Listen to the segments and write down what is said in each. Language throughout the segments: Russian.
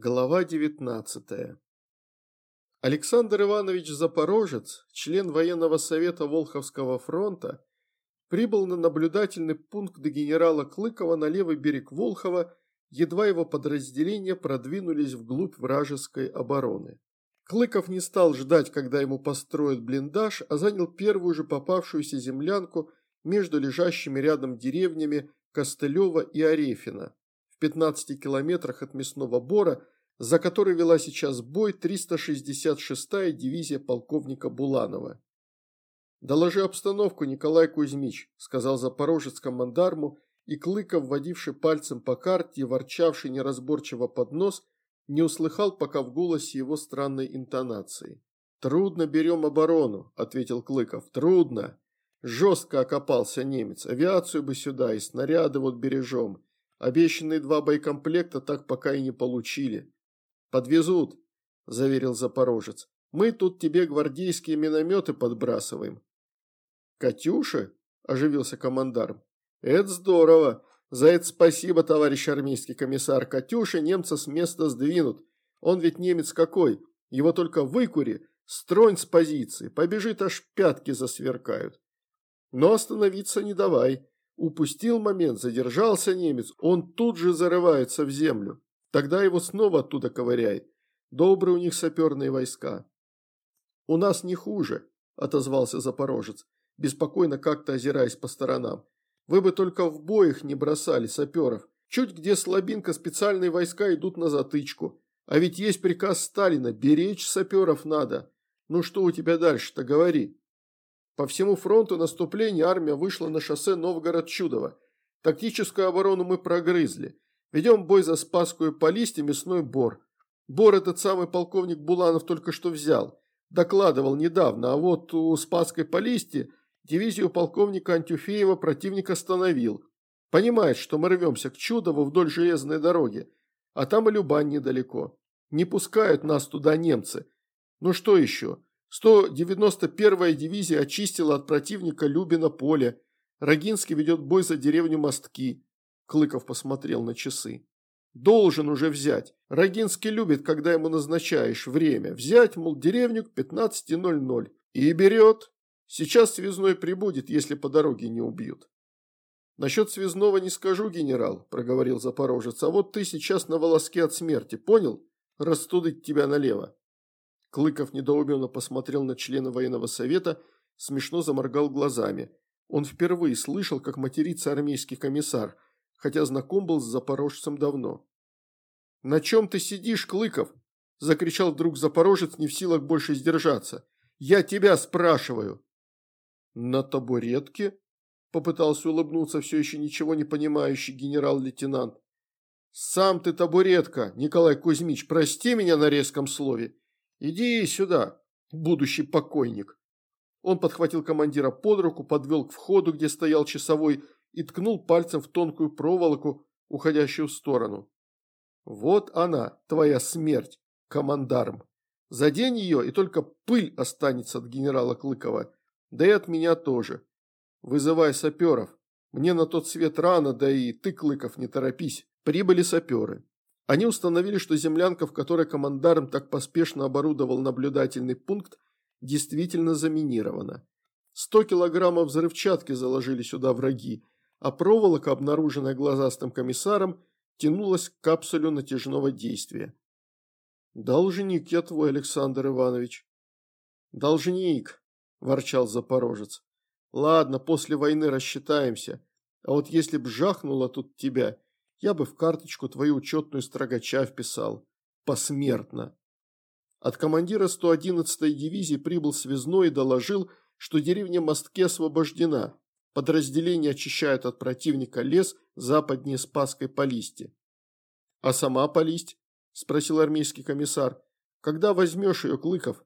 Глава 19 Александр Иванович Запорожец, член военного совета Волховского фронта, прибыл на наблюдательный пункт до генерала Клыкова на левый берег Волхова, едва его подразделения продвинулись вглубь вражеской обороны. Клыков не стал ждать, когда ему построят блиндаж, а занял первую же попавшуюся землянку между лежащими рядом деревнями Костылева и Арефина в 15 километрах от мясного бора, за который вела сейчас бой 366-я дивизия полковника Буланова. «Доложи обстановку, Николай Кузьмич», – сказал запорожец командарму, и Клыков, вводивший пальцем по карте и ворчавший неразборчиво под нос, не услыхал пока в голосе его странной интонации. «Трудно берем оборону», – ответил Клыков, – «трудно. Жестко окопался немец, авиацию бы сюда и снаряды вот бережем. Обещанные два боекомплекта так пока и не получили. Подвезут, заверил запорожец. Мы тут тебе гвардейские минометы подбрасываем. Катюша? Оживился командарм. Это здорово. За это спасибо, товарищ армейский комиссар. Катюша немца с места сдвинут. Он ведь немец какой. Его только выкури, стронь с позиции. Побежит, аж пятки засверкают. Но остановиться не давай. Упустил момент, задержался немец, он тут же зарывается в землю. Тогда его снова оттуда ковыряй. Добрые у них саперные войска. У нас не хуже, отозвался запорожец, беспокойно как-то озираясь по сторонам. Вы бы только в боях не бросали саперов. Чуть где слабинка, специальные войска идут на затычку. А ведь есть приказ Сталина, беречь саперов надо. Ну что у тебя дальше-то, говори. По всему фронту наступления армия вышла на шоссе Новгород-Чудово. Тактическую оборону мы прогрызли. Ведем бой за Спасскую по листе мясной бор. Бор этот самый полковник Буланов только что взял. Докладывал недавно, а вот у Спасской по листе дивизию полковника Антюфеева противник остановил. Понимает, что мы рвемся к Чудову вдоль железной дороги, а там и Любань недалеко. Не пускают нас туда немцы. Ну что еще? 191-я дивизия очистила от противника Любина поле. Рогинский ведет бой за деревню Мостки. Клыков посмотрел на часы. Должен уже взять. Рогинский любит, когда ему назначаешь время. Взять, мол, деревню к 15.00. И берет. Сейчас связной прибудет, если по дороге не убьют. Насчет связного не скажу, генерал, проговорил Запорожец. А вот ты сейчас на волоске от смерти, понял? Растудить тебя налево. Клыков недоуменно посмотрел на члена военного совета, смешно заморгал глазами. Он впервые слышал, как матерится армейский комиссар, хотя знаком был с запорожцем давно. «На чем ты сидишь, Клыков?» – закричал вдруг запорожец, не в силах больше сдержаться. «Я тебя спрашиваю!» «На табуретке?» – попытался улыбнуться все еще ничего не понимающий генерал-лейтенант. «Сам ты табуретка, Николай Кузьмич, прости меня на резком слове. «Иди сюда, будущий покойник». Он подхватил командира под руку, подвел к входу, где стоял часовой, и ткнул пальцем в тонкую проволоку, уходящую в сторону. «Вот она, твоя смерть, командарм. Задень ее, и только пыль останется от генерала Клыкова. Да и от меня тоже. Вызывай саперов. Мне на тот свет рано, да и ты, Клыков, не торопись. Прибыли саперы. Они установили, что землянка, в которой командарм так поспешно оборудовал наблюдательный пункт, действительно заминирована. 100 килограммов взрывчатки заложили сюда враги, а проволока, обнаруженная глазастым комиссаром, тянулась к капсулю натяжного действия. «Должник я твой, Александр Иванович». «Должник», – ворчал запорожец. «Ладно, после войны рассчитаемся. А вот если б жахнуло тут тебя, я бы в карточку твою учетную строгача вписал. Посмертно. От командира 111-й дивизии прибыл связной и доложил, что деревня Мостки освобождена. Подразделение очищает от противника лес западнее Спасской Полисти. «А сама Полисть?» – спросил армейский комиссар. «Когда возьмешь ее, Клыков?»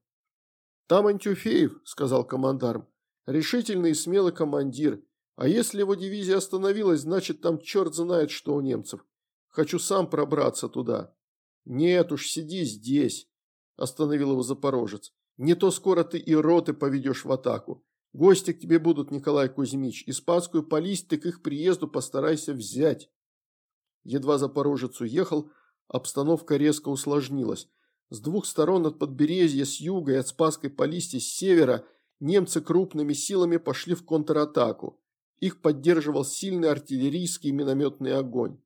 «Там Антюфеев», – сказал командарм. «Решительный и смелый командир. А если его дивизия остановилась, значит там черт знает что у немцев. Хочу сам пробраться туда. Нет уж, сиди здесь, остановил его запорожец. Не то скоро ты и роты поведешь в атаку. Гости к тебе будут, Николай Кузьмич. Испанскую полисть ты к их приезду постарайся взять. Едва запорожец уехал, Обстановка резко усложнилась. С двух сторон от подберезья, с юга и от Спасской Полисти с севера немцы крупными силами пошли в контратаку. Их поддерживал сильный артиллерийский минометный огонь.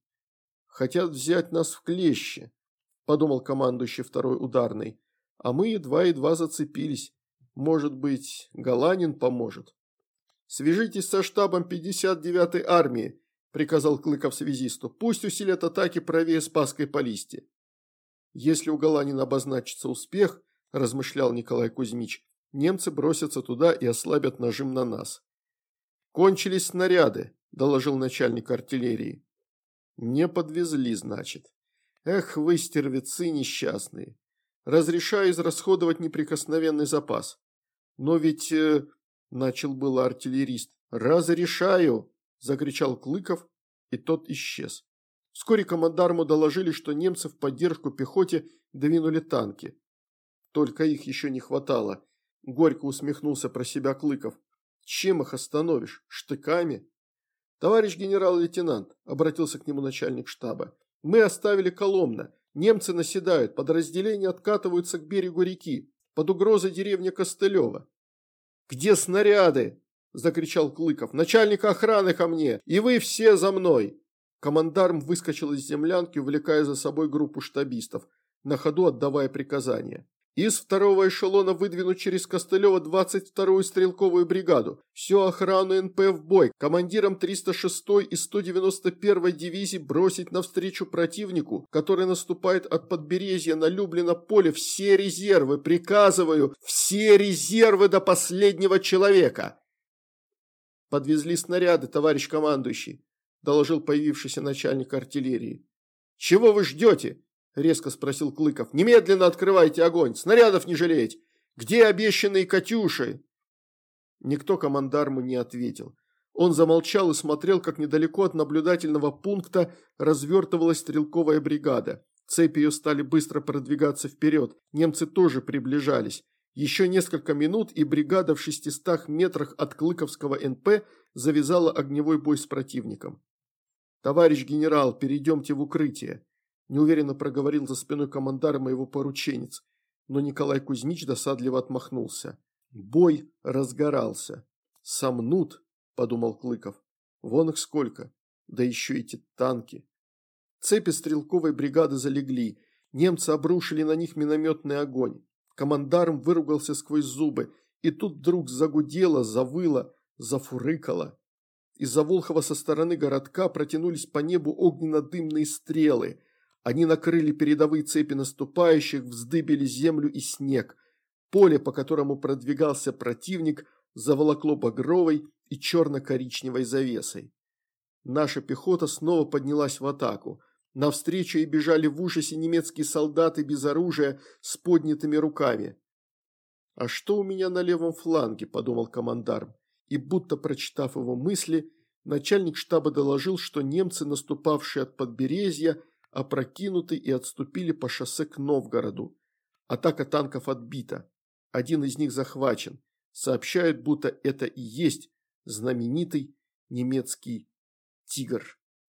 «Хотят взять нас в клещи», – подумал командующий второй ударной. «А мы едва-едва зацепились. Может быть, Галанин поможет?» «Свяжитесь со штабом 59-й армии», – приказал Клыков связисту. «Пусть усилят атаки правее Спасской Полисти». «Если у Галанина обозначится успех», – размышлял Николай Кузьмич, – «немцы бросятся туда и ослабят нажим на нас». «Кончились снаряды», – доложил начальник артиллерии. «Не подвезли, значит. Эх, вы, стервецы несчастные. Разрешаю израсходовать неприкосновенный запас. Но ведь э, – начал было артиллерист. «Разрешаю!» – закричал Клыков, и тот исчез. Вскоре командарму доложили, что немцы в поддержку пехоте двинули танки. Только их еще не хватало. Горько усмехнулся про себя Клыков. Чем их остановишь? Штыками? Товарищ генерал-лейтенант, обратился к нему начальник штаба, мы оставили Коломна. Немцы наседают, подразделения откатываются к берегу реки, под угрозой деревни Костылева. «Где снаряды?» – закричал Клыков. «Начальник охраны ко мне! И вы все за мной!» Командарм выскочил из землянки, увлекая за собой группу штабистов, на ходу отдавая приказания. Из второго эшелона выдвинуть через Костылева 22-ю стрелковую бригаду. Всю охрану НП в бой. Командирам 306-й и 191-й дивизии бросить навстречу противнику, который наступает от подберезья на Люблино поле. Все резервы, приказываю, все резервы до последнего человека. Подвезли снаряды, товарищ командующий, доложил появившийся начальник артиллерии. Чего вы ждете? Резко спросил Клыков. «Немедленно открывайте огонь! Снарядов не жалеть! Где обещанные «Катюши»?» Никто командарму не ответил. Он замолчал и смотрел, как недалеко от наблюдательного пункта развертывалась стрелковая бригада. Цепи ее стали быстро продвигаться вперед. Немцы тоже приближались. Еще несколько минут, и бригада в шестистах метрах от Клыковского НП завязала огневой бой с противником. «Товарищ генерал, перейдемте в укрытие», неуверенно проговорил за спиной командара моего порученец, но Николай Кузьмич досадливо отмахнулся. Бой разгорался. «Сомнут», – подумал Клыков. «Вон их сколько. Да еще эти танки». Цепи стрелковой бригады залегли. Немцы обрушили на них минометный огонь. Командарм выругался сквозь зубы, и тут вдруг загудело, завыло, зафурыкало. Из-за Волхова со стороны городка протянулись по небу огненно-дымные стрелы. Они накрыли передовые цепи наступающих, вздыбили землю и снег. Поле, по которому продвигался противник, заволокло багровой и черно-коричневой завесой. Наша пехота снова поднялась в атаку. Навстречу и бежали в ужасе немецкие солдаты без оружия с поднятыми руками. «А что у меня на левом фланге?» – подумал командарм. И будто прочитав его мысли, начальник штаба доложил, что немцы, наступавшие от подберезья, опрокинуты и отступили по шоссе к Новгороду. Атака танков отбита. Один из них захвачен. Сообщают, будто это и есть знаменитый немецкий «Тигр».